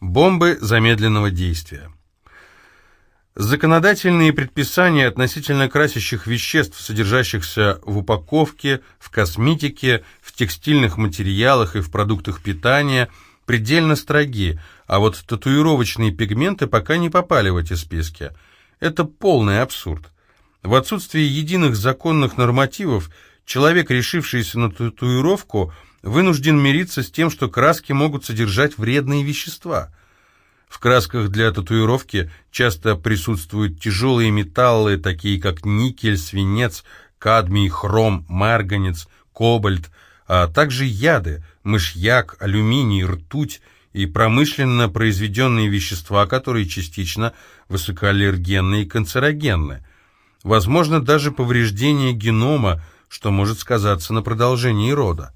Бомбы замедленного действия. Законодательные предписания относительно красящих веществ, содержащихся в упаковке, в косметике, в текстильных материалах и в продуктах питания, предельно строги, а вот татуировочные пигменты пока не попали в эти списки. Это полный абсурд. В отсутствие единых законных нормативов, человек, решившийся на татуировку, вынужден мириться с тем, что краски могут содержать вредные вещества – в красках для татуировки часто присутствуют тяжелые металлы, такие как никель, свинец, кадмий, хром, марганец, кобальт, а также яды, мышьяк, алюминий, ртуть и промышленно произведенные вещества, которые частично высокоаллергенны и канцерогенны. Возможно даже повреждение генома, что может сказаться на продолжении рода.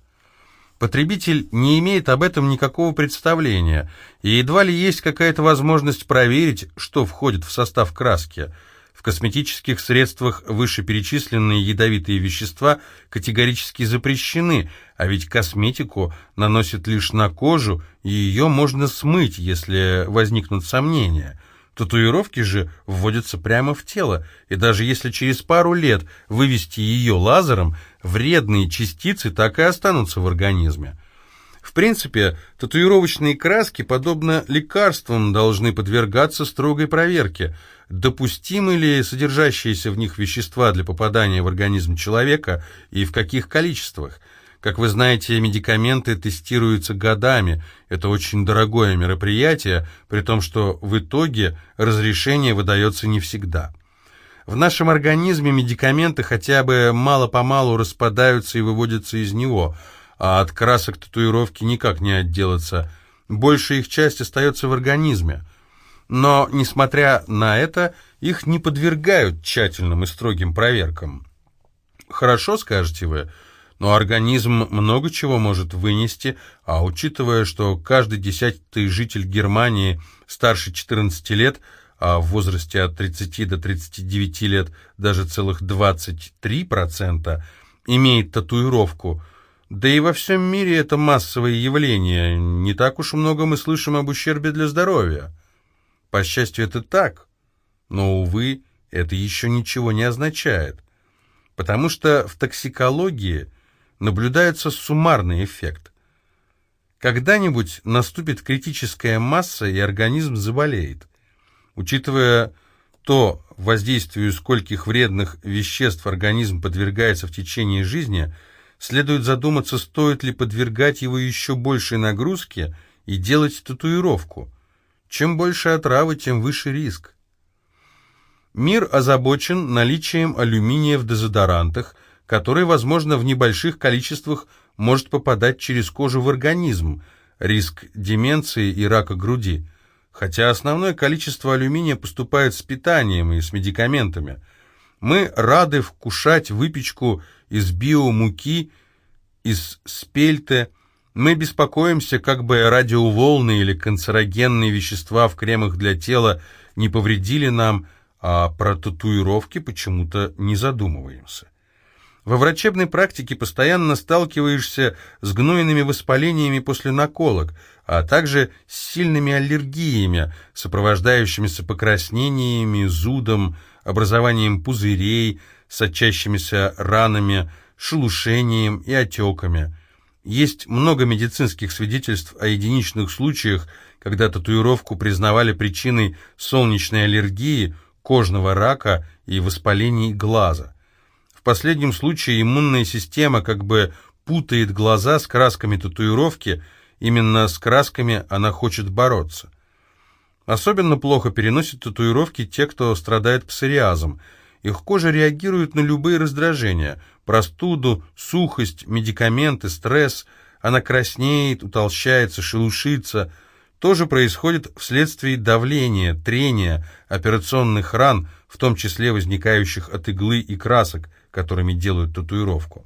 Потребитель не имеет об этом никакого представления, и едва ли есть какая-то возможность проверить, что входит в состав краски. В косметических средствах вышеперечисленные ядовитые вещества категорически запрещены, а ведь косметику наносят лишь на кожу, и ее можно смыть, если возникнут сомнения – Татуировки же вводятся прямо в тело, и даже если через пару лет вывести ее лазером, вредные частицы так и останутся в организме. В принципе, татуировочные краски, подобно лекарствам, должны подвергаться строгой проверке, допустимы ли содержащиеся в них вещества для попадания в организм человека и в каких количествах – как вы знаете, медикаменты тестируются годами. Это очень дорогое мероприятие, при том, что в итоге разрешение выдается не всегда. В нашем организме медикаменты хотя бы мало-помалу распадаются и выводятся из него, а от красок татуировки никак не отделаться. Большая их часть остается в организме. Но, несмотря на это, их не подвергают тщательным и строгим проверкам. Хорошо, скажете вы, но организм много чего может вынести, а учитывая, что каждый десятый житель Германии старше 14 лет, а в возрасте от 30 до 39 лет даже целых 23% имеет татуировку, да и во всем мире это массовое явление, не так уж много мы слышим об ущербе для здоровья. По счастью, это так, но, увы, это еще ничего не означает, потому что в токсикологии – наблюдается суммарный эффект. Когда-нибудь наступит критическая масса, и организм заболеет. Учитывая то воздействию скольких вредных веществ организм подвергается в течение жизни, следует задуматься, стоит ли подвергать его еще большей нагрузке и делать татуировку. Чем больше отравы, тем выше риск. Мир озабочен наличием алюминия в дезодорантах – который, возможно, в небольших количествах может попадать через кожу в организм, риск деменции и рака груди, хотя основное количество алюминия поступает с питанием и с медикаментами. Мы рады вкушать выпечку из биомуки, из спельты, мы беспокоимся, как бы радиоволны или канцерогенные вещества в кремах для тела не повредили нам, а про татуировки почему-то не задумываемся. Во врачебной практике постоянно сталкиваешься с гнойными воспалениями после наколок, а также с сильными аллергиями, сопровождающимися покраснениями, зудом, образованием пузырей, сочащимися ранами, шелушением и отеками. Есть много медицинских свидетельств о единичных случаях, когда татуировку признавали причиной солнечной аллергии, кожного рака и воспалений глаза – в последнем случае иммунная система как бы путает глаза с красками татуировки, именно с красками она хочет бороться. Особенно плохо переносят татуировки те, кто страдает псориазом. Их кожа реагирует на любые раздражения, простуду, сухость, медикаменты, стресс. Она краснеет, утолщается, шелушится. То же происходит вследствие давления, трения, операционных ран, в том числе возникающих от иглы и красок – которыми делают татуировку.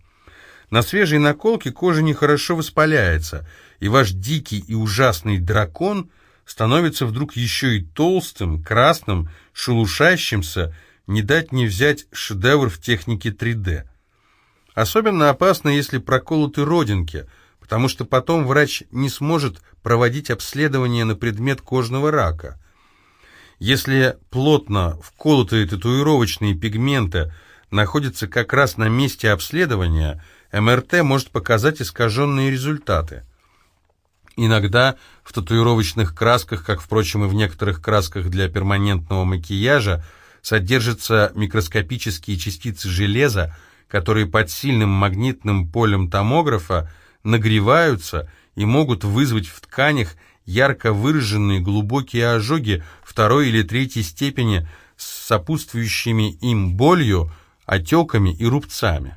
На свежей наколке кожа нехорошо воспаляется, и ваш дикий и ужасный дракон становится вдруг еще и толстым, красным, шелушащимся, не дать не взять шедевр в технике 3D. Особенно опасно, если проколоты родинки, потому что потом врач не сможет проводить обследование на предмет кожного рака. Если плотно вколотые татуировочные пигменты находятся как раз на месте обследования, МРТ может показать искаженные результаты. Иногда в татуировочных красках, как, впрочем, и в некоторых красках для перманентного макияжа, содержатся микроскопические частицы железа, которые под сильным магнитным полем томографа нагреваются и могут вызвать в тканях ярко выраженные глубокие ожоги второй или третьей степени с сопутствующими им болью, отеками и рубцами.